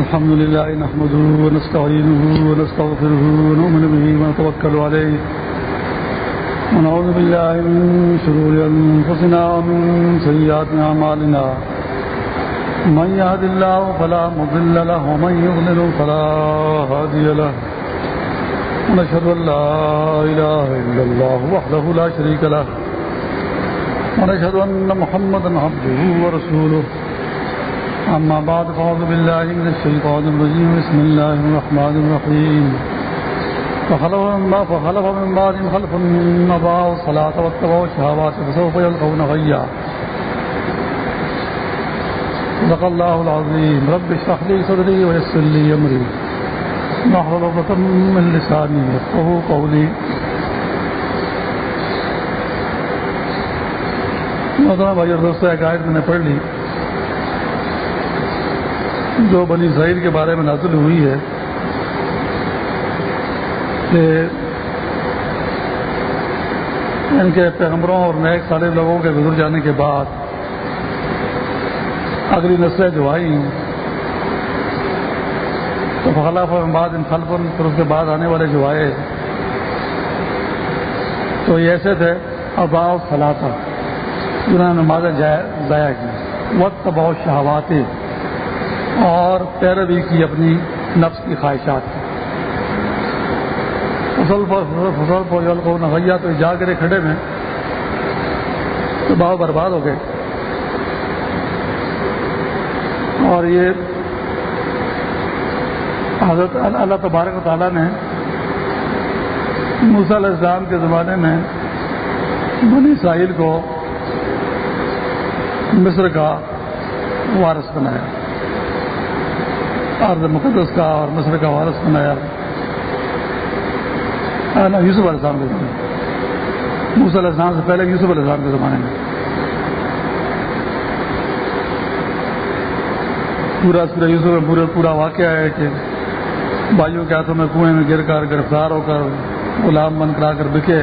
الحمد لله نحمده ونستعينه ونستغفره ونؤمن به ونتوكل عليه ونعوذ بالله من شرور أنفسنا ومن سيئات أعمالنا من يهد الله فلا مضل له ومن يضلل فلا هادي له ونشهد أن لا إله إلا الله وحده لا شريك له ونشهد أن محمدا عبده ورسوله أما بعد، فأعوذ بالله من الشيطان الرجيم. بسم الله الرحمن الرحيم. فخلف من بعد، فخلف من بعد، خلف من أضاعوا الصلاة واتبعوا الشهوات فسوف يلقون غيا. صدق الله العظيم. رب اشرح لي صدري ويسر لي أمري. واحلل عقدة من لساني يفقهوا قولي. محترم بھائی، اور دوستوں ایک آیت میں نے پڑھ لی۔ جو بنی اسرائیل کے بارے میں نازل ہوئی ہے کہ ان کے پیغمبروں اور نیک سارے لوگوں کے گزر جانے کے بعد اگلی نسلیں جو آئیں، تو فخلاف بعد ان خلفن پھر اس کے بعد آنے والے جو آئے، تو یہ ایسے تھے اباؤ فلاطا جنہوں نے نمازیں ضائع کی۔ وقت بہت شہواتے اور پیروی کی اپنی نفس کی خواہشات کی۔ فصل پر فصل پر کو نویا تو جا کرے کھڑے میں تو بہت برباد ہو گئے۔ اور یہ حضرت اللہ تبارک و تعالیٰ نے موسیٰ علیہ السلام کے زمانے میں بنی اسرائیل کو مصر کا وارث بنایا۔ عرض مقدس کا اور مصر کا وارث بنایا۔ یوسف علیہ السلام کے زمانے موسیٰ علیہ السلام سے پہلے یوسف علیہ السلام کے زمانے میں۔ پورا سورہ یوسف میں پورا پورا واقعہ ہے کہ بھائیوں کے ہاتھوں میں کنویں میں گر کر گرفتار ہو کر غلام بن کرا کر بکے۔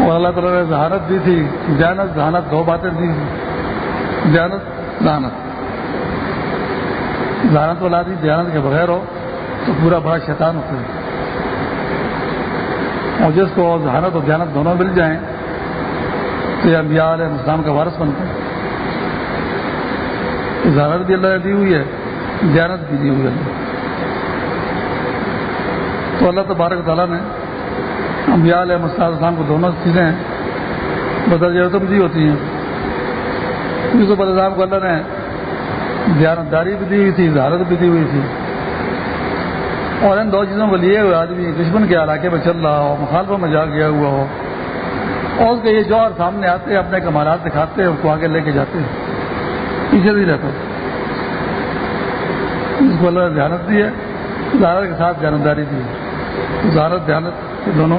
اور اللہ تعالیٰ نے ذہانت دی تھی جانت ذہانت دو باتیں دی۔ جانت ذہانت ذہانت والا دی جانت کے بغیر ہو، تو پورا بڑا شیطان ہوتا ہے۔ اور جس کو ذہانت اور جانت دونوں مل جائیں، تو یہ انبیاء علیہ اسلام کا وارث بنتا ہے ذہانت بھی اللہ نے دی ہوئی ہے جانت بھی دی ہوئی ہے۔ تو اللہ تبارک تعالیٰ نے انبیاء علیہ السلام کو دونوں چیزیں بدل تو دی ہوتی ہیں۔ یوسف علیہ السلام کو اللہ نے دیانتداری بھی دی ہوئی تھی ذہانت بھی دی ہوئی تھی۔ اور ان دو چیزوں کو لیے ہوئے آدمی دشمن کے علاقے میں چل رہا ہو مخالفوں میں جا گیا ہوا ہو۔ اور اس کے یہ جوہر سامنے آتے اپنے کمالات دکھاتے ہیں اس کو آگے لے کے جاتے ہیں۔ پیچھے نہیں رہتا اس کو اللہ نے دھیانت دی ہے۔ ذہانت کے ساتھ جانبداری دی ہے۔ ذہانت دھیانت دونوں۔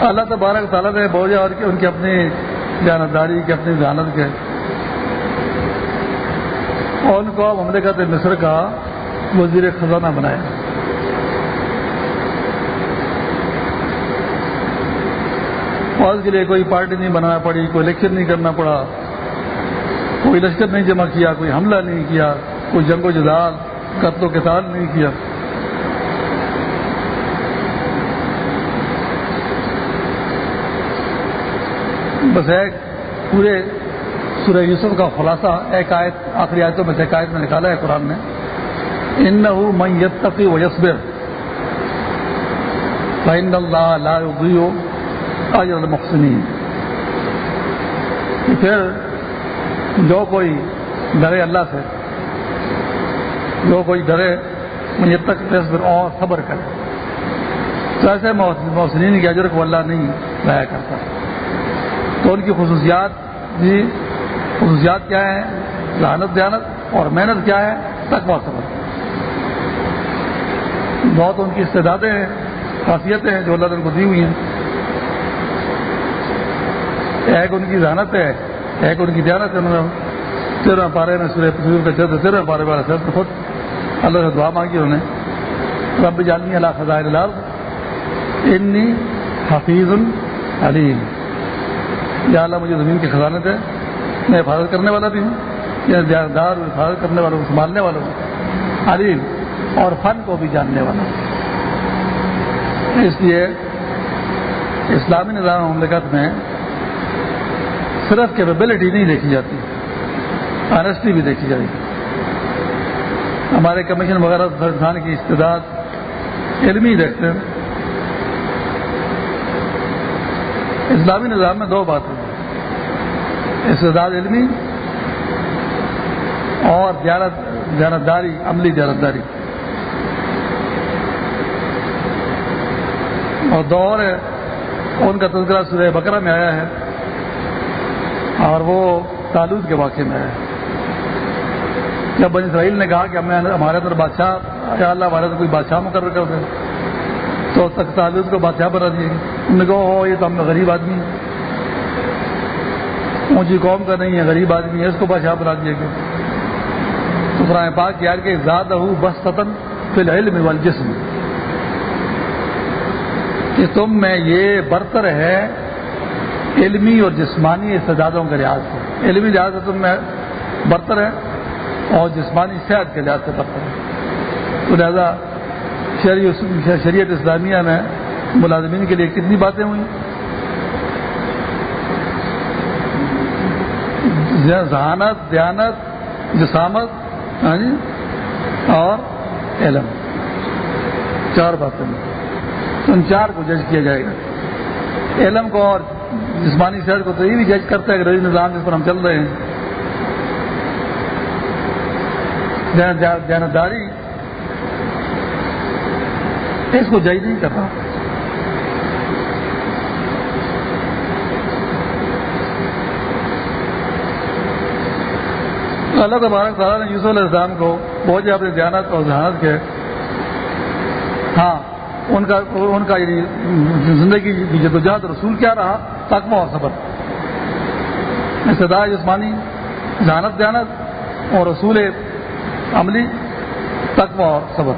اللہ تبارک تعالیٰ نے بوجھا اور ان کی اپنی جانبداری کی اپنی ذہانت کے اور ان کو مملکت مصر کا وزیر خزانہ بنایا۔ اور اس کے لیے کوئی پارٹی نہیں بنانا پڑی، کوئی الیکشن نہیں کرنا پڑا۔ کوئی لشکر نہیں جمع کیا، کوئی حملہ نہیں کیا، کوئی جنگ و جدال، قتل و قتال نہیں کیا۔ بس ایک پورے سورہ یوسف کا خلاصہ ایک آیت، آخری آیتوں میں سے ایک آیت میں نکالا ہے قرآن نے ان من یتقی و یسبر فإن اللہ لا يضيع اجر المحسنین پھر جو کوئی ڈرے اللہ سے، جو کوئی ڈرے مجھے تک اور صبر کرے۔ تو ایسے محسنین کی اجر کو اللہ نہیں ضائع کرتا۔ تو ان کی خصوصیات بھی خصوصیات کیا ہیں؟ ذہانت دیانت اور محنت کیا ہے تک صبر بہت ان کی استعدادیں ہیں، خاصیتیں ہیں جو اللہ نے ان کو دی ہوئی ہیں۔ ایک ان کی ذہانت ہے، ایک ان کی دیانت ہے۔ انہوں نے تیرہ پارے میں سورہ کا چلتے تیرہ پارے والا چلتے خود اللہ سے دعا مانگی انہوں نے۔ رب جالمی اللہ خزائر اللہ انی حفیظ علیم۔ یا اللہ مجھے زمین کے خزانے تھے میں حفاظت کرنے والا بھی ہوں یعنی دار حفاظت کرنے والوں کو سنبھالنے والوں علیم اور فن کو بھی جاننے والا ہوں۔ اس لیے اسلامی نظام مملکت میں صرف کیپیبلٹی نہیں دیکھی جاتی آنےسٹی بھی دیکھی جاتی۔ ہمارے کمیشن وغیرہ انسان کی استداد علمی دیکھتے ہیں۔ اسلامی نظام میں دو باتیں استداد علمی اور جانتداری عملی جانتداری اور دور ان کا تذکرہ سورہ بکرا میں آیا ہے اور وہ تالود کے واقعے میں آیا ہے۔ جب بنی اسرائیل نے کہا کہ ہمیں ہمارے اندر بادشاہ یا اللہ ہمارے اندر کوئی بادشاہ مقرر کر دیں تو تک تالود کو بادشاہ بنا دیے انہوں نے ہو یہ تو ہم غریب آدمی اونچی قوم کا نہیں ہے، غریب آدمی ہے، اس کو بادشاہ بنا دیے گئے تو پاک یار کہ زیادہ ہوں بس ستن فی الحل والجسم۔ کہ تم میں یہ برتر ہے علمی اور جسمانی استدادوں کے لحاظ سے۔ علمی لحاظ سے تم میں برتر ہے اور جسمانی صحت کے لحاظ سے برتر ہے۔ تو لہذا شریعت اسلامیہ میں ملازمین کے لیے کتنی باتیں ہوئی ذہانت دیانت، جسامت ہاں جی اور علم۔ چار باتیں ان چار کو جج کیا جائے گا۔ علم کو اور جسمانی صحت کو تو یہ بھی جج کرتا ہے کہ رضی نظام جس پر ہم چل رہے ہیں۔ جانتداری اس کو جج نہیں کرتا اللہ تبارک تعالیٰ نے یوسف علیہ السلام کو بہت اپنے دیانت اور ذہانت کے ہاں ان کا ان کا یعنی زندگی کی جدوجہد رسول کیا رہا؟ تقوی اور صبر۔ استدا جسمانی جانت جانت اور رسول عملی، تقوی اور صبر۔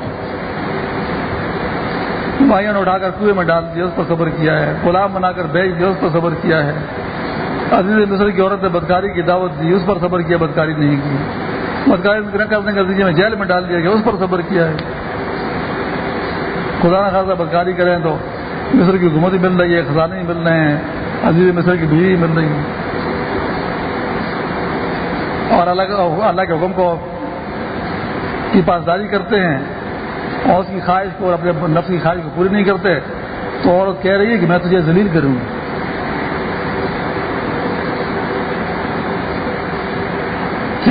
بھائیوں نے اٹھا کر کنویں میں ڈال دیا، اس پر صبر کیا ہے۔ غلام بنا کر بیچ دیا، اس پر صبر کیا ہے۔ عزیز مصر کی عورت نے بدکاری کی دعوت دی، اس پر صبر کیا، بدکاری نہیں کی۔ بدکاری کرنے کے نتیجے میں جیل میں ڈال دیا گیا، اس پر صبر کیا ہے۔ خدا نہ خاصا بدکاری کریں تو مصر کی حکومت ہی مل رہی ہے، خزانے ہی مل رہے ہیں، عزیز مصر کی بیوی مل رہی ہے۔ اور اللہ اللہ کے حکم کو کی پاسداری کرتے ہیں اور اس کی خواہش کو اپنے نفس کی خواہش کو پوری نہیں کرتے، تو عورت کہہ رہی ہے کہ میں تجھے ذلیل کروں۔ گی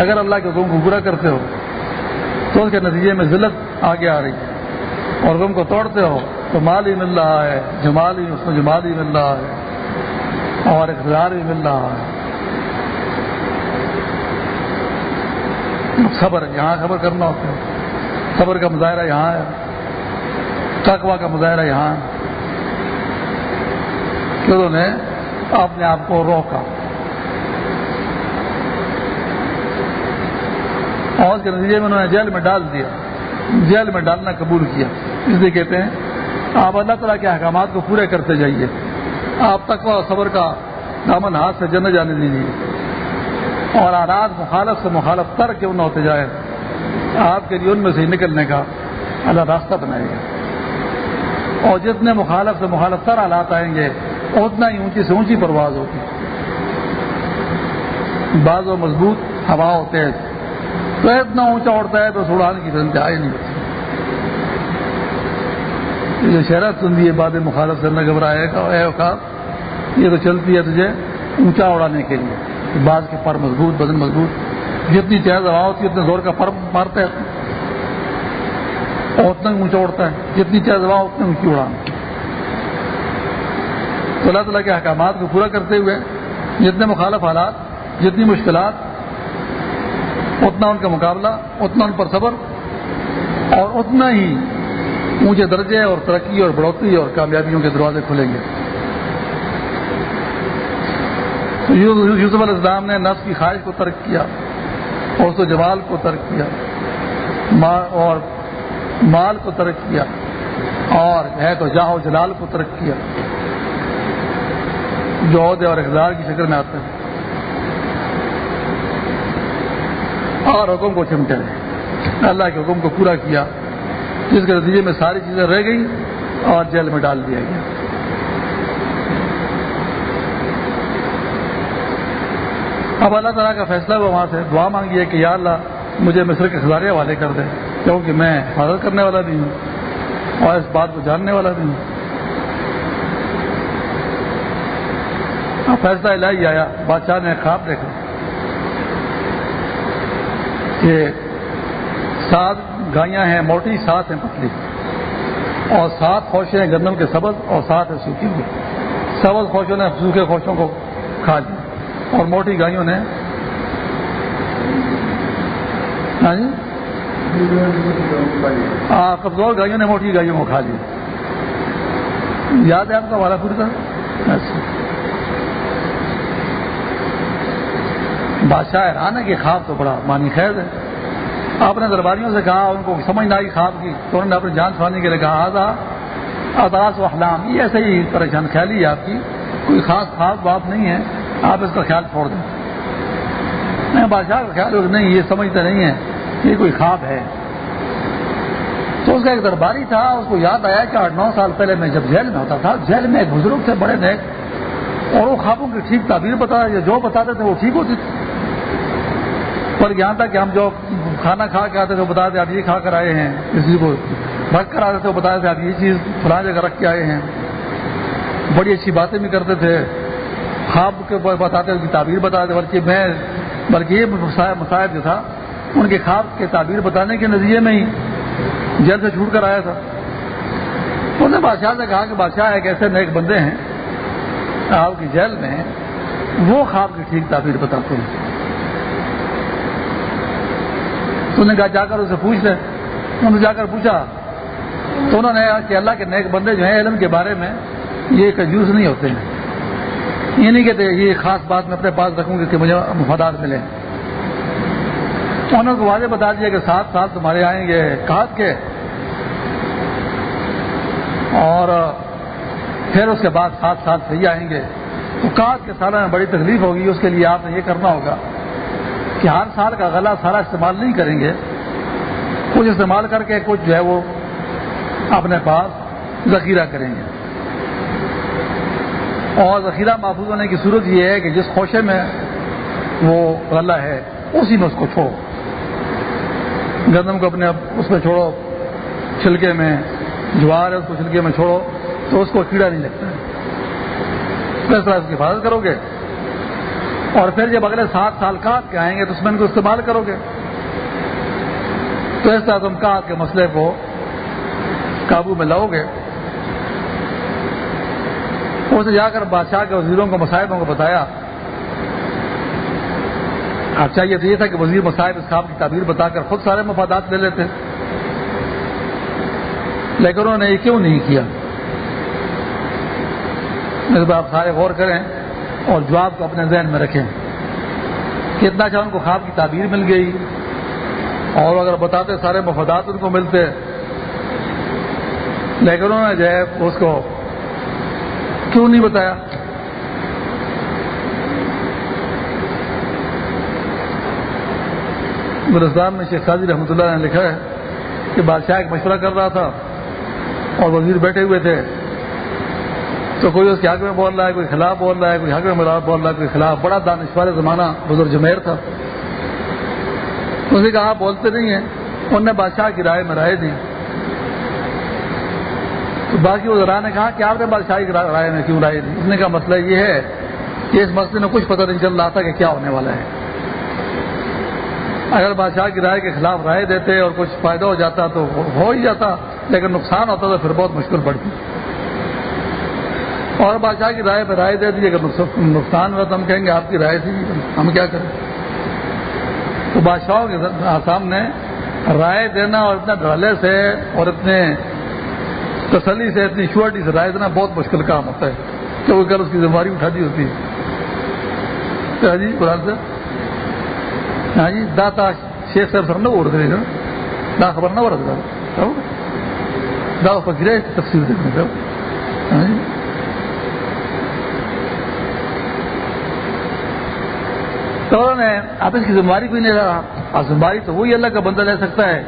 اگر اللہ کے حکم کو برا کرتے ہو تو اس کے نتیجے میں ذلت آگے آ رہی ہے اور تم کو توڑتے ہو تو مال ہی مل رہا ہے، جمال ہی، اس میں جمال ہی مل رہا ہے اور اقتدار بھی مل رہا ہے۔ خبر، یہاں خبر کرنا ہوتا ہے۔ خبر کا مظاہرہ یہاں ہے۔ تقوا کا مظاہرہ یہاں ہے۔ انہوں نے اپنے آپ کو روکا۔ اور کے نتیجے میں انہوں نے جیل میں ڈال دیا۔ جیل میں ڈالنا قبول کیا۔ اس لیے کہتے ہیں، آپ اللہ تعالیٰ کے احکامات کو پورے کرتے جائیے۔ آپ تقوی و صبر کا دامن ہاتھ سے جن جانے دیجیے اور آرات مخالف سے مخالف تر کیوں نہ ہوتے جائے۔ آپ کے لیے ان میں سے نکلنے کا اللہ راستہ بنائے گا۔ اور جتنے مخالف سے مخالف تر حالات آئیں گے، اتنا ہی اونچی سے اونچی پرواز ہوگی۔ بعض و مضبوط، ہوا ہوتے ہیں تو اتنا اونچا اڑتا ہے تو سڑان کی انتہا ہی نہیں۔ ہوتی جو شہرت سن ہے باد مخالف کرنا گھبرائے گا یہ تو چلتی ہے تجھے اونچا اڑانے کے لیے۔ بعض کے پر مضبوط، بدن مضبوط۔ جتنی تیز ہوا ہوتی ہے، اتنے زور کا پر مارتا ہے۔ اور اتنا اونچا اڑتا ہے۔ جتنی تیز ہوا اتنے اونچی اڑانا تو اللہ تعالیٰ کے احکامات کو پورا کرتے ہوئے جتنے مخالف حالات، جتنی مشکلات اتنا ان کا مقابلہ، اتنا ان پر صبر، اور اتنا ہی اونچے درجے اور ترقی اور بڑھوتری اور کامیابیوں کے دروازے کھلیں گے۔ یوسف علیہ السلام نے نفس کی خواہش کو ترک کیا، اور اس جمال کو ترک کیا اور مال کو ترک کیا، اور ہے تو جاہ و جلال کو ترک کیا۔ جو عہدے اور اقدار کی شکل میں آتے ہیں۔ اور حکم کو چمٹے اللہ کے حکم کو پورا کیا۔ جس کے نتیجے میں ساری چیزیں رہ گئی اور جیل میں ڈال دیا گیا۔ اب اللہ تعالیٰ کا فیصلہ ہوا وہاں سے دعا مانگی ہے کہ یا اللہ مجھے مصر کے خزارے حوالے کر دے، کیونکہ میں حفاظت کرنے والا بھی ہوں اور اس بات کو جاننے والا بھی ہوں۔ اب فیصلہ الہی آیا، بادشاہ نے خواب دیکھا۔ کہ سات گائیاں ہیں، موٹی، سات ہیں پتلی۔ اور سات خوشیں ہیں گندم کے سبز اور سات ہیں سوکھی ہوئی۔ سبز خوشوں نے سوکھے خوشوں کو کھا لیا۔ اور موٹی گائیوں نے ہاں, جی؟ ہاں، کمزور گائیوں نے موٹی گائیوں کو کھا لیا۔ یاد ہے آپ کا والا پوری طرح اچھا۔ بادشاہ حیران ہے کہ خواب تو بڑا مانی خیر ہے۔ آپ نے درباریوں سے کہا، ان کو سمجھ نہ آئی خواب کی۔ تو انہوں نے اپنی جان چھوڑنے کے لیے کہا، آزا اداس و احلام، یہ ایسے ہی پریشان خیالی ہے آپ کی۔ کوئی خاص خاص بات نہیں ہے آپ اس کا خیال چھوڑ دیں۔ میں بادشاہ کا خیال نہیں، یہ سمجھتے نہیں ہے یہ کوئی خواب ہے۔ تو اس کا ایک درباری تھا، اس کو یاد آیا کہ آٹھ نو سال پہلے میں جب جیل میں ہوتا تھا، جیل میں ایک بزرگ تھے، بڑے نیک۔ اور وہ خوابوں کی ٹھیک تعبیر بتا جو بتاتے تھے وہ ٹھیک ہوتی تھی پر یہاں تک کہ ہم جو کھانا کھا کے آتے تھے وہ بتاتے آپ یہ کھا کر آئے ہیں کسی کو رکھ کر آتے تھے، وہ بتاتے تھے آپ یہ چیز فلاں جگہ رکھ کے آئے ہیں۔ بڑی اچھی باتیں بھی کرتے تھے۔ خواب کے بتاتے ان کی تعبیر بتاتے بلکہ میں، بلکہ یہ مسائل جو تھا، ان کے خواب کے تعبیر بتانے کے نظریے میں ہی جیل سے چھوٹ کر آیا تھا۔ انہوں نے بادشاہ سے کہا کہ بادشاہ ایک ایسے نیک بندے ہیں، آپ کی جیل میں وہ خواب کی ٹھیک تعبیر بتاتے ہیں۔ تو نے کہا، جا کر اسے پوچھ لے انہوں نے جا کر پوچھا۔ تو انہوں نے کہ اللہ کے نیک بندے جو ہیں علم کے بارے میں یہ کنجوس نہیں ہوتے ہیں۔ یہ نہیں کہتے یہ خاص بات میں اپنے پاس رکھوں گی کہ مجھے مفادات ملے انہوں کو واضح بتا دیا کہ سات سال تمہارے آئیں گے کہات کے۔ اور پھر اس کے بعد سات سال صحیح آئیں گے۔ تو کہات کے سالوں میں بڑی تکلیف ہوگی، اس کے لیے آپ نے یہ کرنا ہوگا۔ کہ ہر سال کا غلہ سارا استعمال نہیں کریں گے۔ کچھ استعمال کر کے کچھ جو ہے وہ اپنے پاس ذخیرہ کریں گے۔ اور ذخیرہ محفوظ ہونے کی صورت یہ ہے کہ جس خوشے میں وہ غلہ ہے، اسی میں اس کو چھوڑو گندم کو اپنے اس میں چھوڑو۔ چھلکے میں جوار ہے، اس کو چھلکے میں چھوڑو تو اس کو کیڑا نہیں لگتا۔ ہے اس طرح اس کی حفاظت کرو گے؟ اور پھر جب اگلے سات سال کاٹ کے آئیں گے تو اس میں ان کو استعمال کرو گے۔ تو اس طرح تم کاٹ کے مسئلے کو قابو میں لاؤ گے۔ اسے جا کر بادشاہ کے وزیروں کو مصاحبوں کو بتایا۔ اب چاہیے تو یہ تھا کہ وزیر مصاحب اس کی تعبیر بتا کر خود سارے مفادات لے لیتے۔ لیکن انہوں نے یہ کیوں نہیں کیا؟ آپ سارے غور کریں۔ اور جواب کو اپنے ذہن میں رکھیں۔ کتنا اچھا ان کو خواب کی تعبیر مل گئی۔ اور اگر بتاتے سارے مفادات ان کو ملتے۔ لیکن انہوں نے جو ہے اس کو کیوں نہیں بتایا؟ گلستان میں شیخ سازی رحمۃ اللہ نے لکھا ہے کہ بادشاہ ایک مشورہ کر رہا تھا اور وزیر بیٹھے ہوئے تھے۔ تو کوئی اس کے حق میں بول رہا ہے، کوئی خلاف بول رہا ہے، کوئی حق میں بول رہا ہے، کوئی خلاف۔ بڑا دانشوار زمانہ بزرگ جمیر تھا۔ اس نے کہا بولتے نہیں ہیں، انہوں نے بادشاہ کی رائے میں رائے دی۔ تو باقی وزراء نے کہا کہ آپ نے بادشاہ کی رائے میں کیوں رائے دی؟ اس نے کہا مسئلہ یہ ہے کہ اس مسئلے میں کچھ پتہ نہیں چل رہا تھا کہ کیا ہونے والا ہے۔ اگر بادشاہ کی رائے کے خلاف رائے دیتے اور کچھ فائدہ ہو جاتا تو ہو ہی جاتا، لیکن نقصان ہوتا تو پھر بہت مشکل پڑتی۔ اور بادشاہ کی رائے پہ رائے دے دی اگر نقصان ہوا تو ہم کہیں گے آپ کی رائے تھی ہم کیا کریں تو بادشاہوں کے سامنے رائے دینا اور اتنے ڈھالے سے اور اتنے تسلی سے اتنی شیورٹی سے رائے دینا بہت مشکل کام ہوتا ہے کیونکہ کل اس کی ذمہ داری اٹھا دی ہوتی ہے جی قرآن سے ہاں جی داتا شیخ صاحب سر نہ اڑ دے دا خبر نہ ورد دا گرے تفصیل دیکھنے کا ہاں جی تو انہوں نے اب اس کی ذمہ داری کوئی نہیں رہا اور ذمہ داری تو وہی اللہ کا بندہ لے سکتا ہے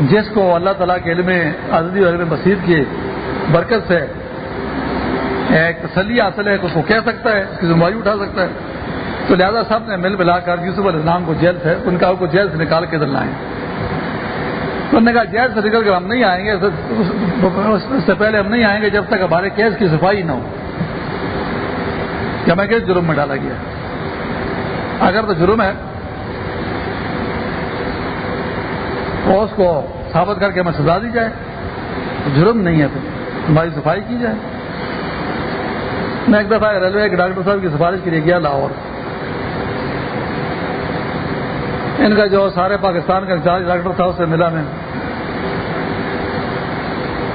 جس کو اللہ تعالیٰ کے علم آزادی اور علم مسیح کی برکت سے ایک تسلی حاصل ہے اس کو کہہ سکتا ہے، اس کی ذمہ داری اٹھا سکتا ہے۔ تو لہٰذا سب نے مل ملا کر یوسف علیہ السلام کو جیل سے، ان کا کو جیل سے نکال کے ادھر لائیں تو انہوں نے کہا جیل سے نکل کر ہم نہیں آئیں گے اس سے پہلے ہم نہیں آئیں گے جب تک ہمارے کیس کی صفائی نہ ہو۔ کہ ہمیں کس جرم میں ڈالا گیا؟ اگر تو جرم ہے، تو اس کو ثابت کر کے ہمیں سزا دی جائے۔ جرم نہیں ہے تو ہماری صفائی کی جائے۔ میں ایک دفعہ ریلوے کے ڈاکٹر صاحب کی سفارش کے لیے گیا لاہور۔ ان کا جو سارے پاکستان کا انچارج ڈاکٹر تھا اس سے ملا میں۔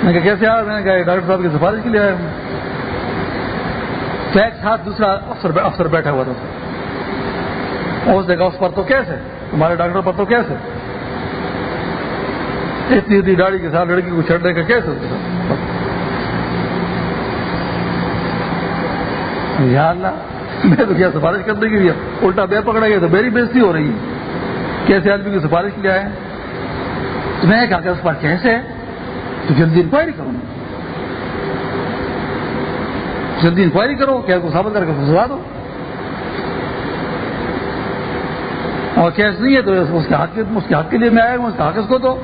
نے کہا کیسے آیا میں نے کہا ڈاکٹر صاحب کی سفارش کے لیے آیا ہوں ایک ساتھ دوسرا افسر افسر بیٹھا ہوا تھا؟ اس دیکھا اس پر تو کیسے؟ تمہارے ڈاکٹر پر تو کیسے؟ اتنی اتنی گاڑی کے ساتھ لڑکی کو چھڑنے کا کیسے یا اللہ، میں تو کیا سفارش کرنے کے لیے الٹا بے پکڑا گیا تو میری بےزتی ہو رہی ہے۔ کیسے آدمی کی سفارش کیا ہے تو میں کہا کہ اس پر کیسے؟ تو جلدی انکوائری کروں جلدی انکوائری کرو کیس کو ثابت کر کے سزا دو اور کیس نہیں ہے تو اس کے حق اس کے حق کے لیے میں آیا ہوں، اس کا حق اس کو تو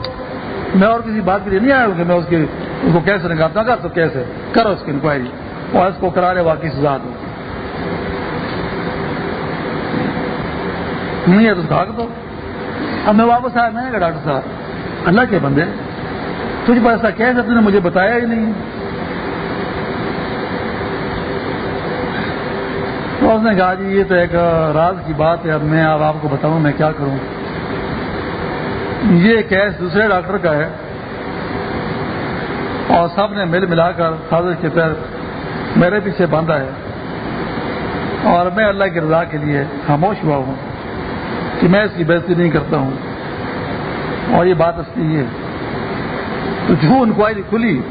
میں اور کسی بات کے لیے نہیں آیا ہوں کہ میں اس کی اس کو کیسے نکالتا کر تو کیسے؟ کرو اس کی انکوائری اور اس کو کرا رہے واقعی سزا دو۔ نہیں ہے تو اس کا حق دو اب میں واپس آیا، میں نے کہا ڈاکٹر صاحب، اللہ کے بندے، تجھ پر ایسا کیسے تم نے مجھے بتایا ہی نہیں۔ تو اس نے کہا جی یہ تو ایک راز کی بات ہے اب میں اب آپ کو بتاؤں میں کیا کروں۔ یہ کیس دوسرے ڈاکٹر کا ہے اور سب نے مل ملا کر سازش کے پیر میرے پیچھے باندھا ہے اور میں اللہ کی رضا کے لیے خاموش ہوا ہوں کہ میں اس کی بےزتی نہیں کرتا ہوں۔ اور یہ بات اصلی ہے۔ تو جو انکوائری کھلی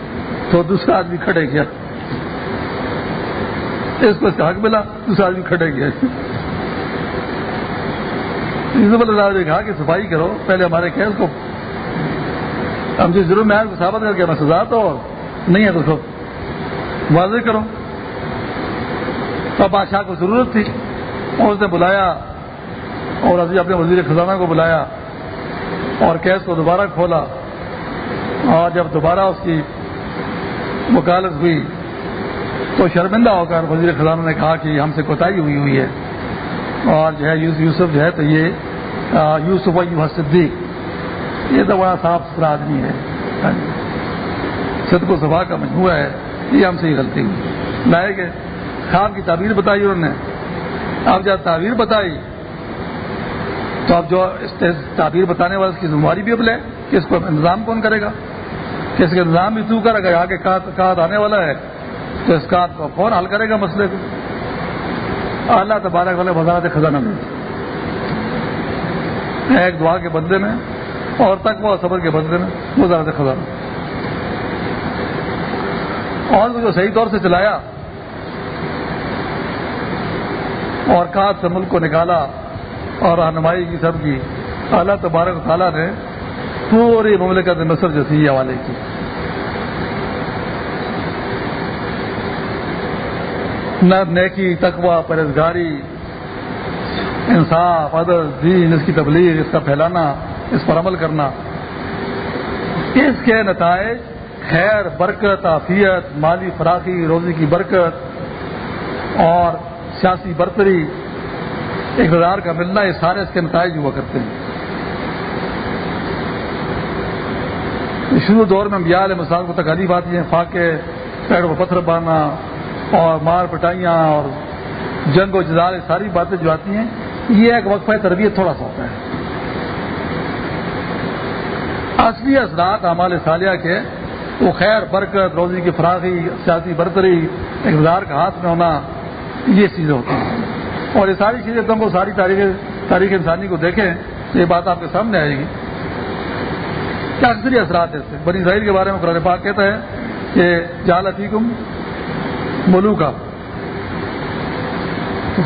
تو دوسرا آدمی کھڑے گیا اس کو حق ملا، دوسرا آدمی کھڑے گیا اللہ نے کہا کہ صفائی کرو، پہلے ہمارے کیس کو۔ ہم جس ضرور میں کو ثابت کر کے میں سزا تو نہیں ہے تو سب واضح کرو۔ تو بادشاہ کو ضرورت تھی۔ اور اس نے بلایا، اور ابھی اپنے وزیر خزانہ کو بلایا، اور کیس کو دوبارہ کھولا۔ اور جب دوبارہ اس کی وکالت ہوئی تو شرمندہ ہو کر وزیر خزانہ نے کہا کہ ہم سے کوتاہی ہوئی ہوئی ہے۔ اور جو ہے یوسف جو ہے تو یہ یوسف یو صدیق، یہ تو بڑا صاف ستھرا آدمی ہے۔ ہاں جی۔ صدق و صفا کا مجموعہ ہے۔ یہ ہم سے ہی غلطی ہوئی۔ لائے گئے۔ خواب کی تعبیر بتائی انہوں نے۔ اب جب تعبیر بتائی، تو اب جو تعبیر بتانے والے اس کی ذمہ داری بھی اب لے۔ کہ اس کو انتظام کون کرے گا؟ کہ اس کا انتظام بھی تو کرے گا آگے کہا آنے والا ہے تو اس کا کون حل کرے گا مسئلے کو۔ اللہ تبارک والے وزارت خزانہ میں۔ ایک دعا کے بدلے میں اور تک وہ صبر کے بدلے میں وزارت خزانہ۔ اور جو صحیح طور سے چلایا اور کہا سے ملک کو نکالا اور رہنمائی کی سب کی اعلیٰ تبارک تعالیٰ نے پوری مملکت مصر جیسی حوالے کی۔ نہ نیکی تقوا پرہزگاری انصاف، عدل، دین، اس کی تبلیغ، اس کا پھیلانا، اس پر عمل کرنا۔ اس کے نتائج خیر، برکت، عافیت، مالی فراخی، روزی کی برکت اور سیاسی برتری، اقتدار کا ملنا، یہ سارے اس کے نتائج ہوا کرتے ہیں۔ شروع دور میں بیال مثال کو تکالیف آتی ہیں، فاقے، پیڑوں کو پتھر باندھنا اور مار پٹائیاں اور جنگ و جدال ساری باتیں جو آتی ہیں، یہ ایک وقفہ تربیت تھوڑا سا ہوتا ہے۔ اصلی اثرات ہمارے سالیہ کے، وہ خیر، برکت، روزی کی فراغی، سیاسی برتری، اقتدار کا ہاتھ میں ہونا، یہ چیزیں ہوتی ہیں۔ اور یہ ساری چیزیں تم کو ساری تاریخ تاریخ انسانی کو دیکھیں، یہ بات آپ کے سامنے آئے گی۔ کیا اکثری اثرات ہیں اس سے بنی ظاہر کے بارے میں قرآن پاک کہتا ہے کہ جال عتیقم ملو کا۔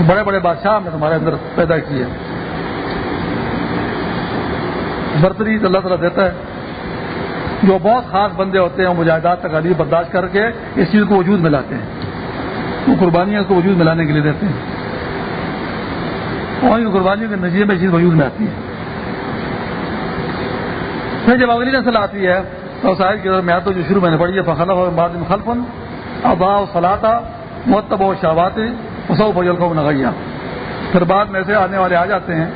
بڑے بڑے بادشاہ ہم نے تمہارے اندر پیدا کیے۔ برتری اللہ تعالیٰ دیتا ہے۔ جو بہت خاص بندے ہوتے ہیں، وہ مجاہدات تکالیف برداشت کر کے اس چیز کو وجود میں لاتے ہیں۔ وہ قربانیاں کو وجود میں لانے کے لیے دیتے ہیں۔ اور ان قربانیوں کے نتیجے میں چیز وجود میں آتی ہے۔ پھر جب اگلی نسل آتی ہے، تو صاحب کی میں تو جو شروع میں نے پڑھی ہے فخلا ہو بعد خلفن ابا سلاتا مرتب و شہبات اسو فضل کو نگیا پھر بعد میں سے آنے والے آ جاتے ہیں،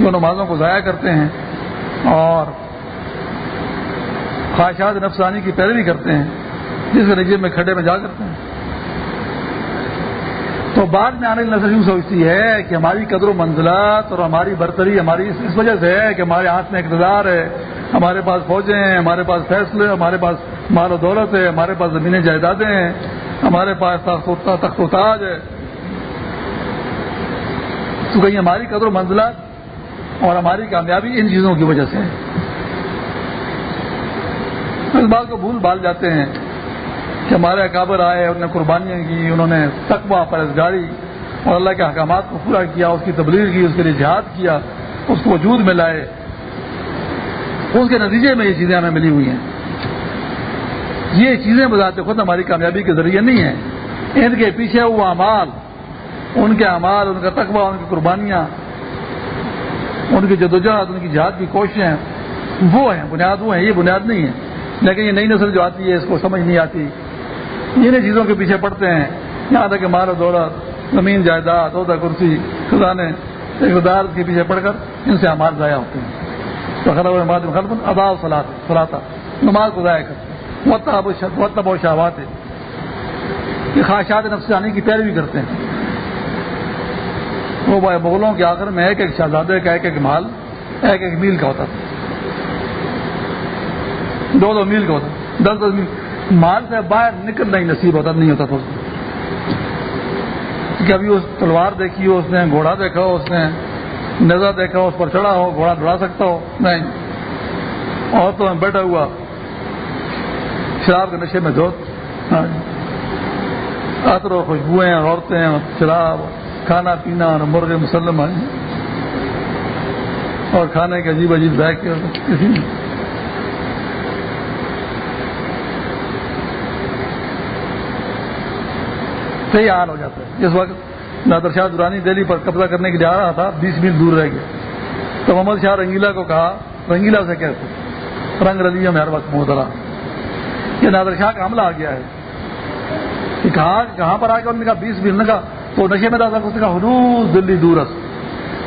جو نمازوں کو ضائع کرتے ہیں اور خواہشات نفسانی کی پیروی کرتے ہیں، جس کے نتیجے میں کھڈے میں جا کرتے ہیں۔ تو بعد میں آنے کی نظر یوں سوچتی ہے کہ ہماری قدر و منزلات اور ہماری برتری ہماری اس وجہ سے ہے کہ ہمارے ہاتھ میں اقتدار ہے، ہمارے پاس فوجیں ہیں ہمارے پاس فیصلے، ہمارے پاس مال و دولت ہے، ہمارے پاس زمینیں جائیدادیں ہیں، ہمارے پاس تخت و تاج ہے۔ تو کہیں ہماری قدر و منزلات اور ہماری کامیابی ان چیزوں کی وجہ سے ہے۔ اس بات کو بھول بھال جاتے ہیں کہ ہمارے اکابر آئے، انہوں نے قربانیاں کی، انہوں نے تقوا پرزگاری اور اللہ کے احکامات کو پورا کیا، اس کی تبلیغ کی، اس کے لیے جہاد کیا، اس کو وجود میں لائے۔ اس کے نتیجے میں یہ چیزیں ہمیں ملی ہوئی ہیں۔ یہ چیزیں بتاتے خود ہماری کامیابی کے ذریعے نہیں ہیں۔ ان کے پیچھے وہ امال ان کے امال ان کا تقوی، ان کی قربانیاں، ان کی جدوجہد، ان کی جہاد کی کوششیں وہ ہیں، بنیاد وہ ہیں، یہ بنیاد نہیں ہے لیکن یہ نئی نسل جو آتی ہے، اس کو سمجھ نہیں آتی۔ انہیں چیزوں کے پیچھے پڑتے ہیں۔ یہاں تک کہ مال و دولت، زمین، جائیداد، عہدہ، کرسی، خزانے اقتدار کے پیچھے پڑ کر ان سے امال ضائع ہوتے ہیں۔ تو خلب ادا سلاتا نماز کو ضائع کرتے ہیں و شہبات یہ خواہشات نفسانی کی پیروی کرتے ہیں۔ وہ مغلوں کے آخر میں ایک ایک شہزادے کا ایک ایک مال، ایک ایک میل کا ہوتا تھا۔ دو دو میل کا ہوتا دس دس میل۔ مال سے باہر نکلنا ہی نصیب ہوتا، نہیں ہوتا تھا کہ ابھی اس تلوار دیکھی ہو اس نے گھوڑا دیکھا ہو اس نے نظر دیکھا ہو اس پر چڑھا ہو، گھوڑا دوڑا سکتا ہو، نہیں۔ اور تو بیٹھا ہوا۔ شراب کے نشے میں دھوت عطر و خوشبوئیں عورتیں شراب، کھانا پینا اور مرغے مسلم اور کھانے کے عجیب عجیب بیگ کسی صحیح حال ہو جاتا ہے۔ جس وقت نادر شاہ دورانی دہلی پر قبضہ کرنے کے لیے آ رہا تھا، بیس میل دور رہ گیا۔ تو محمد شاہ رنگیلا کو کہا، رنگیلا سے کہتے رنگ رضی میں ہر وقت محترا یہ نادر شاہ کا حملہ آ گیا ہے کہ کہاں کہاں پر آ کے انہوں نے کہا بیس میل نے کہا تو نشے میں اس نے کہا حدود دلی دورس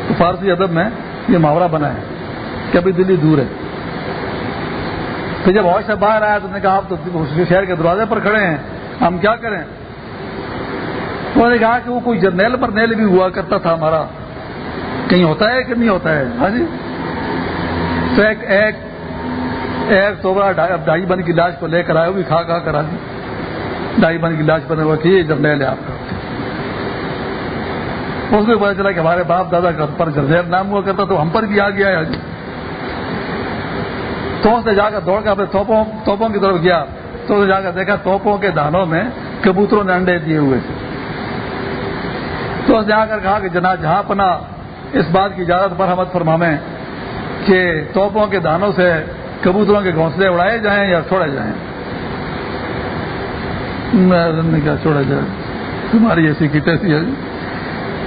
تو فارسی ادب میں یہ محاورہ بنا ہے کہ ابھی دلی دور ہے۔ پھر جب ہوش سے باہر آیا تو نے کہا آپ تو شہر کے دروازے پر کھڑے ہیں۔ ہم کیا کریں؟ تو نے کہا کہ وہ کوئی جرنیل پر نیل بھی ہوا کرتا تھا ہمارا۔ کہیں ہوتا ہے کہ نہیں ہوتا ہے؟ ہاں جی۔ تو ایک ایک ایک سوبرا ڈھائی بن کی لاش کو لے کر آئے، وہ بھی کھا کھا کرا دی ڈھائی بن کی لاش بنے ہوا کہ یہ جرنیل ہے آپ کا اس کو پتا چلا کہ ہمارے باپ دادا کا پر جرنیل نام ہوا کرتا، تو ہم پر بھی آ گیا ہے جی تو اس نے جا کر دوڑ کر اپنے توپوں توپوں کی طرف گیا۔ تو اس نے جا کر دیکھا توپوں کے دانوں میں کبوتروں نے انڈے دیے ہوئے تھے۔ تو اس نے آ کر کہا کہ جنا جہاں پنا اس بات کی اجازت پر حمد فرمامے کہ توپوں کے دانوں سے کبوتروں کے گھونسلے اڑائے جائیں یا چھوڑے جائیں؟ کیا چھوڑا جائے تمہاری ایسی کی تیسی ہے جی۔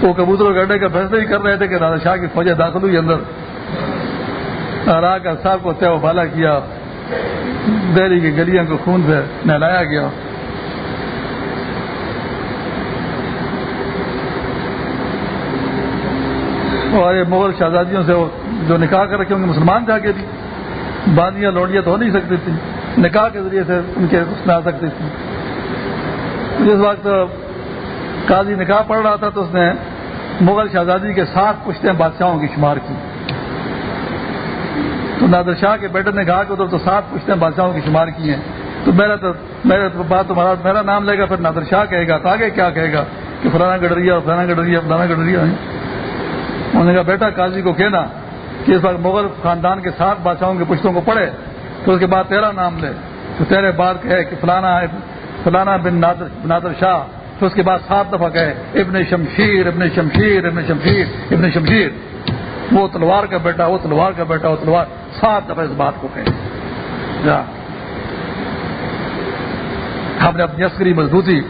وہ کبوتر گڈے کا فیصلہ ہی کر رہے تھے کہ راجا شاہ کی فوجیں داخل ہوئی اندر۔ کر صاحب کو و بالا کیا۔ دہلی کی گلیاں کو خون سے نہلایا گیا۔ اور یہ مغل شہزادیوں سے جو نکاح کر رکھے ہوں گے مسلمان جا کے بھی۔ باندیاں لوڑیاں تو ہو نہیں سکتی تھی نکاح کے ذریعے سے ان کے اس میں آ سکتی تھی جس وقت قاضی نکاح پڑھ رہا تھا تو اس نے مغل شہزادی کے ساتھ پشتے بادشاہوں کی شمار کی۔ تو نادر شاہ کے بیٹے نے کہا کہ ادھر تو سات پشتے بادشاہوں کی شمار کی ہیں۔ تو میرا تو میرا تو بات تمہارا میرا نام لے گا، پھر نادر شاہ کہے گا، تو آگے کیا کہے گا کہ فلانا گڈریا فلانا گڈریا فلانا گڈریا انہوں نے کہا، بیٹا، قاضی کو کہنا۔ کہ اس وقت مغل خاندان کے سات بادشاہوں کے پشتوں کو پڑھے، تو اس کے بعد تیرا نام لے۔ تو تیرے بعد کہے کہ فلانا فلانا بن نادر شاہ۔ پھر اس کے بعد سات دفعہ کہے، ابن شمشیر ابن شمشیر ابن شمشیر ابن شمشیر۔ وہ تلوار کا بیٹا، وہ تلوار کا بیٹا، وہ تلوار۔ سات دفعہ اس بات کو کہے۔ جا۔ ہم نے اپنی عسکری مضبوطی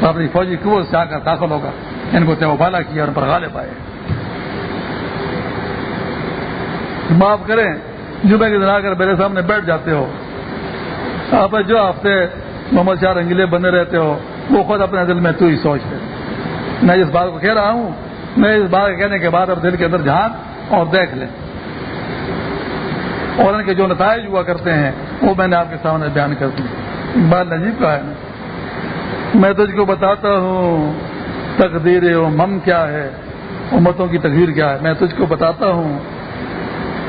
اور اپنی فوجی قوت سے آ کر داخل ہوگا۔ ان کو تیوبالا کیا اور ان پر غالے پائے معاف کریں جمعے کے دن آ کر میرے سامنے بیٹھ جاتے ہو۔ آپ جو ہفتے محمد شاہ رنگیلے بنے رہتے ہو، وہ خود اپنے دل میں تو ہی سوچتے میں اس بات کو کہہ رہا ہوں، میں اس بات کہنے کے بعد اب دل کے اندر جھان اور دیکھ لیں۔ اور ان کے جو نتائج ہوا کرتے ہیں، وہ میں نے آپ کے سامنے بیان کر دی بات نجیب کا ہے میں تجھ کو بتاتا ہوں، تقدیر و مم کیا ہے؟ امتوں کی تقدیر کیا ہے؟ میں تجھ کو بتاتا ہوں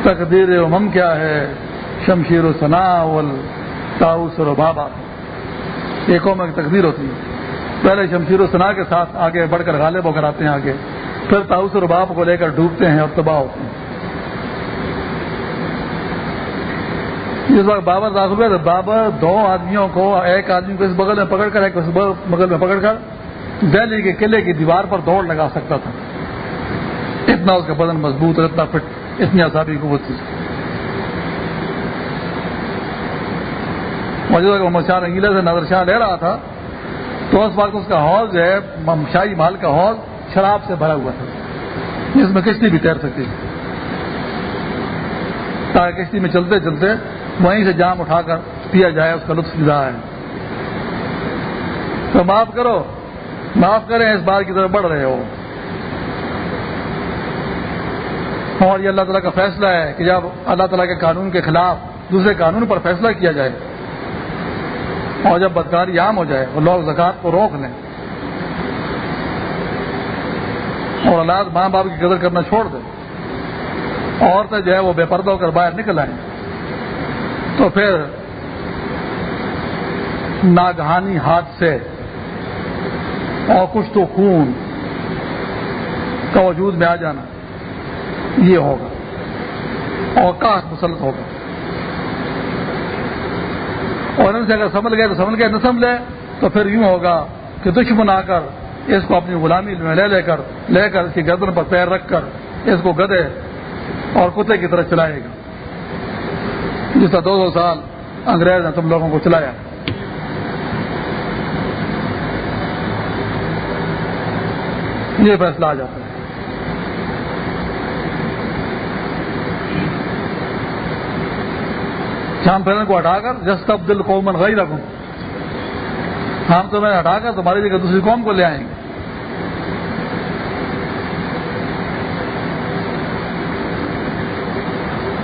تقدیر و مم کیا ہے؟ شمشیر و ثنا تاؤس و بابا ایک قوم کی تقدیر ہوتی ہے۔ پہلے شمشیر و ثنا کے ساتھ آگے بڑھ کر غالب ہو کر آتے ہیں آگے۔ پھر تاؤس و باپ کو لے کر ڈوبتے ہیں اور تباہ ہوتے ہیں۔ جس وقت بابر داخل ہوئے تو بابر دو آدمیوں کو، ایک آدمی کو اس بغل میں پکڑ کر، ایک اس بغل میں پکڑ کر دہلی کے قلعے کی دیوار پر دوڑ لگا سکتا تھا۔ اتنا اس کا بدن مضبوط اور اتنا فٹ۔ اتنی آسابی قوت تھی۔ موجودہ محمد شاہ رنگیلا سے نظر شاہ لے رہا تھا۔ تو اس وقت اس کا حوض جو ہے شاہی محل کا حوض شراب سے بھرا ہوا تھا۔ جس میں کشتی بھی تیر سکتی تاکہ کشتی میں چلتے چلتے وہیں سے جام اٹھا کر پیا جائے، اس کا لطف رہا ہے۔ تو معاف کرو، معاف کریں، اس بات کی طرف بڑھ رہے ہو۔ اور یہ اللہ تعالیٰ کا فیصلہ ہے کہ جب اللہ تعالیٰ کے قانون کے خلاف دوسرے قانون پر فیصلہ کیا جائے اور جب بدکاری عام ہو جائے اور لوگ زکوٰۃ کو روک لیں اور اولاد ماں باپ کی قدر کرنا چھوڑ دیں عورتیں جو ہے وہ بے پردہ ہو کر باہر نکل آئیں تو پھر ناگہانی ہاتھ سے اور کچھ تو خون کا وجود میں آ جانا یہ ہوگا اور کاش مسلط ہوگا۔ اور ان سے اگر سمجھ گئے تو سمجھ گئے، نہ سمجھے تو پھر یوں ہوگا کہ دشمن آ کر اس کو اپنی غلامی میں لے لے کر لے کر اس کی گردن پر پیر رکھ کر اس کو گدے اور کتے کی طرح چلائے گا۔ جس طرح دو دو سال انگریز نے تم لوگوں کو چلایا۔ یہ فیصلہ آ جاتا ہے۔ شام پھر کو ہٹا کر، جس تب دل کو گئی رکھوں ہم تو میں ہٹا کر تمہاری جگہ دوسری قوم کو لے آئیں۔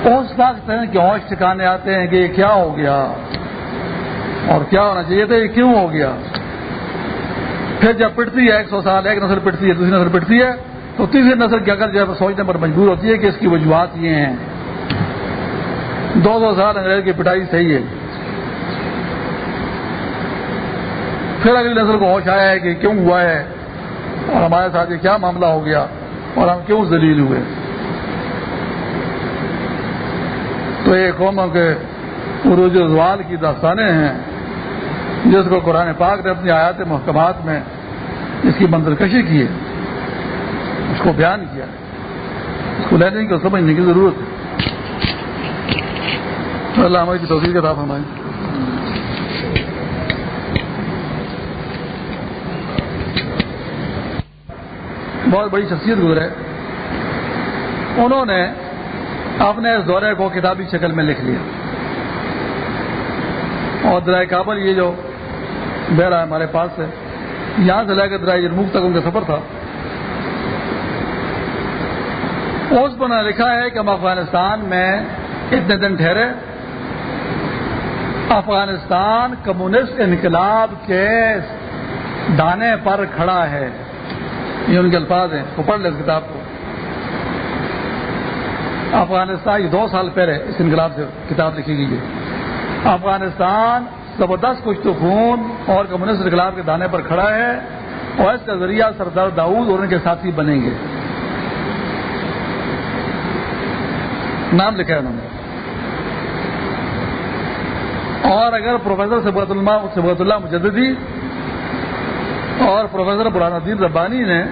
گے اس وقت کہ ہوش ٹھکانے آتے ہیں کہ یہ کیا ہو گیا؟ اور کیا ہونا چاہیے؟ تھا یہ کیوں ہو گیا؟ پھر جب پٹتی ہے، ایک سو سال، ایک نسل پٹتی ہے، دوسری نسل پٹتی ہے، تو تیسری نسل کی اگر جب سوچنے پر مجبور ہوتی ہے کہ اس کی وجوہات یہ ہیں۔ دو دو سال انگریز کی پٹائی صحیح ہے۔ پھر اگلی نسل کو ہوش آیا ہے کہ کیوں ہوا ہے؟ اور ہمارے ساتھ یہ کیا معاملہ ہو گیا؟ اور ہم کیوں ذلیل ہوئے؟ تو یہ قوموں کے عروج زوال کی داستانیں ہیں، جس کو قرآن پاک نے اپنی آیات محکمات میں اس کی منظر کشی کی ہے، اس کو بیان کیا اس کو لینے کی سمجھنے کی ضرورت ہے۔ اللہ ہماری کی توفیق کا ہماری بہت بڑی شخصیت گزرے۔ انہوں نے اپنے اس دورے کو کتابی شکل میں لکھ لیا۔ اور درائے کابل یہ جو بیڑا ہے ہمارے پاس ہے، یہاں سے لے کر درائے جرموک تک ان کا سفر تھا۔ اس پر نے لکھا ہے کہ ہم افغانستان میں اتنے دن ٹھہرے۔ افغانستان کمیونسٹ انقلاب کے دانے پر کھڑا ہے۔ یہ ان کے الفاظ ہیں۔ وہ پڑھ لیں اس کتاب کو۔ افغانستان، یہ دو سال پہلے اس انقلاب سے کتاب لکھی گئی ہے۔ افغانستان زبردست کچھ تو خون اور کمیونسٹ انقلاب کے دانے پر کھڑا ہے اور اس کا ذریعہ سردار داؤد اور ان کے ساتھی بنیں گے۔ نام لکھا ہے انہوں نے۔ اور اگر پروفیسر سبت اللہ سبت اللہ مجددی اور پروفیسر بران الدین ربانی نے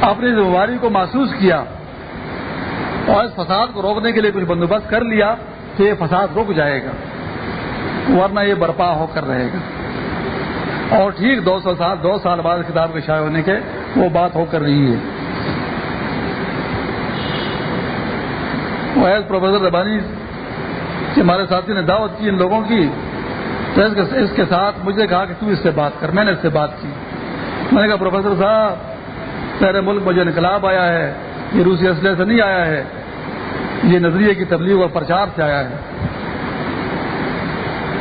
اپنی ذمہ داری کو محسوس کیا اور اس فساد کو روکنے کے لیے کچھ بندوبست کر لیا کہ یہ فساد رک جائے گا، ورنہ یہ برپا ہو کر رہے گا۔ اور ٹھیک دو سو سال دو سال بعد کتاب کے شائع ہونے کے وہ بات ہو کر رہی ہے۔ وہ ایس پروفیسر ربانی کہ ہمارے ساتھی نے دعوت کی ان لوگوں کی، تو اس کے ساتھ مجھے کہا کہ تو اس سے بات کر، میں نے اس سے بات کی۔ میں نے کہا، پروفیسر صاحب تیرے ملک میں جو انقلاب آیا ہے، یہ روسی اسلحے سے نہیں آیا ہے، یہ نظریے کی تبلیغ اور پرچار سے آیا ہے۔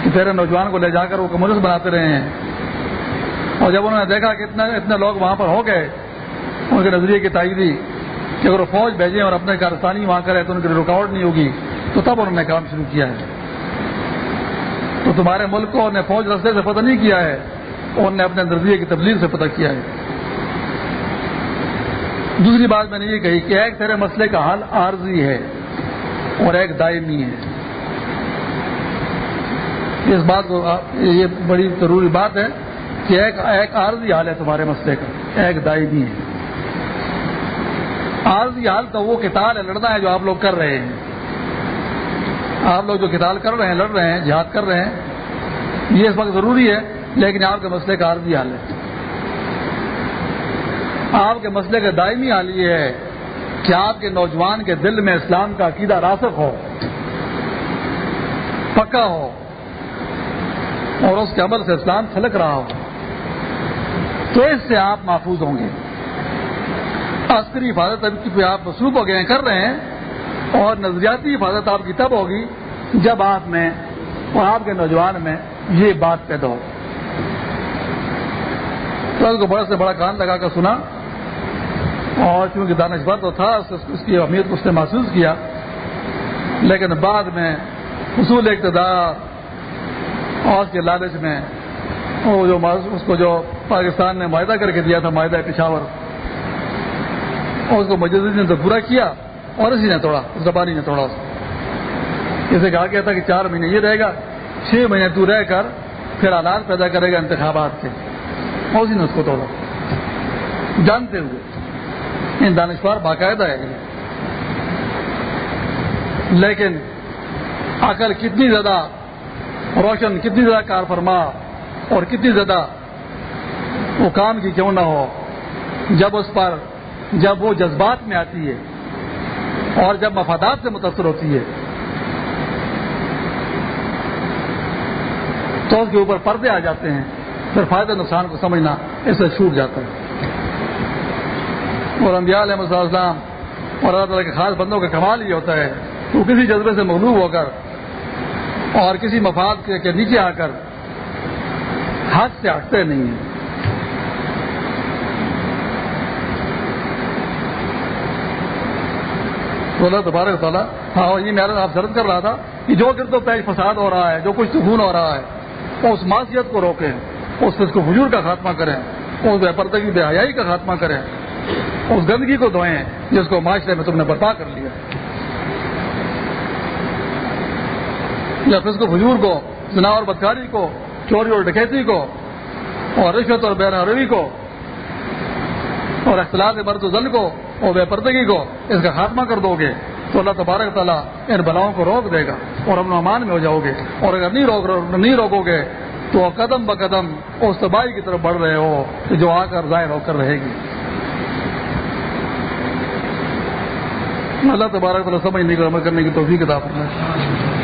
کہ تیرے نوجوان کو لے جا کر وہ کمیونسٹ بناتے رہے ہیں۔ اور جب انہوں نے دیکھا کہ اتنے اتنے لوگ وہاں پر ہو گئے، ان کے نظریے کی تائیدی کہ اگر وہ فوج بھیجیں اور اپنے کارستانی وہاں کرے تو ان کی رکاوٹ نہیں ہوگی۔ تو تب انہوں نے کام شروع کیا ہے۔ تو تمہارے ملک کو نے فوج رستے سے پتہ نہیں کیا ہے، اور نے اپنے نظریے کی تبلیغ سے پتہ کیا ہے۔ دوسری بات میں نے یہ کہی کہ ایک تیرے مسئلے کا حل عارضی ہے اور ایک دائمی ہے۔ اس بات کو یہ بڑی ضروری بات ہے کہ ایک ایک عارضی حال ہے تمہارے مسئلے کا۔ ایک دائمی ہے۔ عارضی حال تو وہ کتاب ہے، لڑنا ہے جو آپ لوگ کر رہے ہیں۔ آپ لوگ جو کتاب کر رہے ہیں، لڑ رہے ہیں، جہاد کر رہے ہیں، یہ اس وقت ضروری ہے، لیکن آپ کے مسئلے کا عارضی حال ہے۔ آپ کے مسئلے کا دائمی حال یہ ہے کہ آپ کے نوجوان کے دل میں اسلام کا عقیدہ راسخ ہو، پکا ہو، اور اس کے عمل سے اسلام چھلک رہا ہو، تو اس سے آپ محفوظ ہوں گے۔ عسکری حفاظت پہ آپ مصروف ہو گئے کر رہے ہیں اور نظریاتی حفاظت آپ کی تب ہوگی جب آپ میں اور آپ کے نوجوان میں یہ بات پیدا ہو۔ تو کو بڑے سے بڑا کان لگا کر سنا اور چونکہ دانش بر تو تھا، اس کی اہمیت کو اس نے محسوس کیا۔ لیکن بعد میں حصول اقتدار اور اس کے لالچ میں وہ جو اس کو جو پاکستان نے معاہدہ کر کے دیا تھا، معاہدہ پشاور، اور اس کو مجھے نے تو پورا کیا۔ اور اسی نے توڑا، زبانی نے توڑا اس اسے کہا گیا تھا کہ چار مہینے یہ رہے گا، چھ مہینے تو رہ کر پھر آلات پیدا کرے گا انتخابات کے۔ اور اسی نے اس کو توڑا۔ جانتے ہوئے۔ ان دانشوار باقاعدہ ہے۔ لیکن عقل کتنی زیادہ، روشن کتنی زیادہ کار فرما اور کتنی زیادہ وہ کام کی کیوں نہ ہو۔ جب اس پر، جب وہ جذبات میں آتی ہے اور جب مفادات سے متاثر ہوتی ہے، تو اس کے اوپر پردے آ جاتے ہیں، پھر فائدہ نقصان کو سمجھنا اس سے چھوٹ جاتا ہے۔ اور انبیاء علیہ السلام اور اللہ تعالیٰ کے خاص بندوں کا کمال یہ ہوتا ہے، وہ کسی جذبے سے مغلوب ہو کر اور کسی مفاد کے نیچے آ کر ہاتھ سے ہٹتے نہیں ہیں۔ تو اللہ تبارک تعالیٰ ہاں یہ میرا آپ سرد کر رہا تھا کہ جو گرد و پیش فساد ہو رہا ہے، جو کچھ سکون ہو رہا ہے، وہ اس معاشیت کو روکیں، اس کو فجور کا خاتمہ کریں، اس بے پردگی، بے حیائی کا خاتمہ کریں، اس گندگی کو دھوئیں، جس کو معاشرے میں تم نے برپا کر لیا۔ یا پھر اس کو فجور کو، زنا اور بدکاری کو، چوری اور ڈکیتی کو، اور رشوت اور بین روی کو، اور اختلاط مرد و ذل کو اور بے پردگی کو اس کا خاتمہ کر دو گے، تو اللہ تبارک تعالیٰ ان بلاؤں کو روک دے گا اور امن امان میں ہو جاؤ گے۔ اور اگر نہیں روک نہیں روکو گے، تو قدم ب قدم اس تباہی کی طرف بڑھ رہے ہو کہ جو آ کر ظاہر ہو کر رہے گی۔ اللہ تبارک تعالیٰ سمجھنے کا عمل کرنے کی توفیق کتاب ہے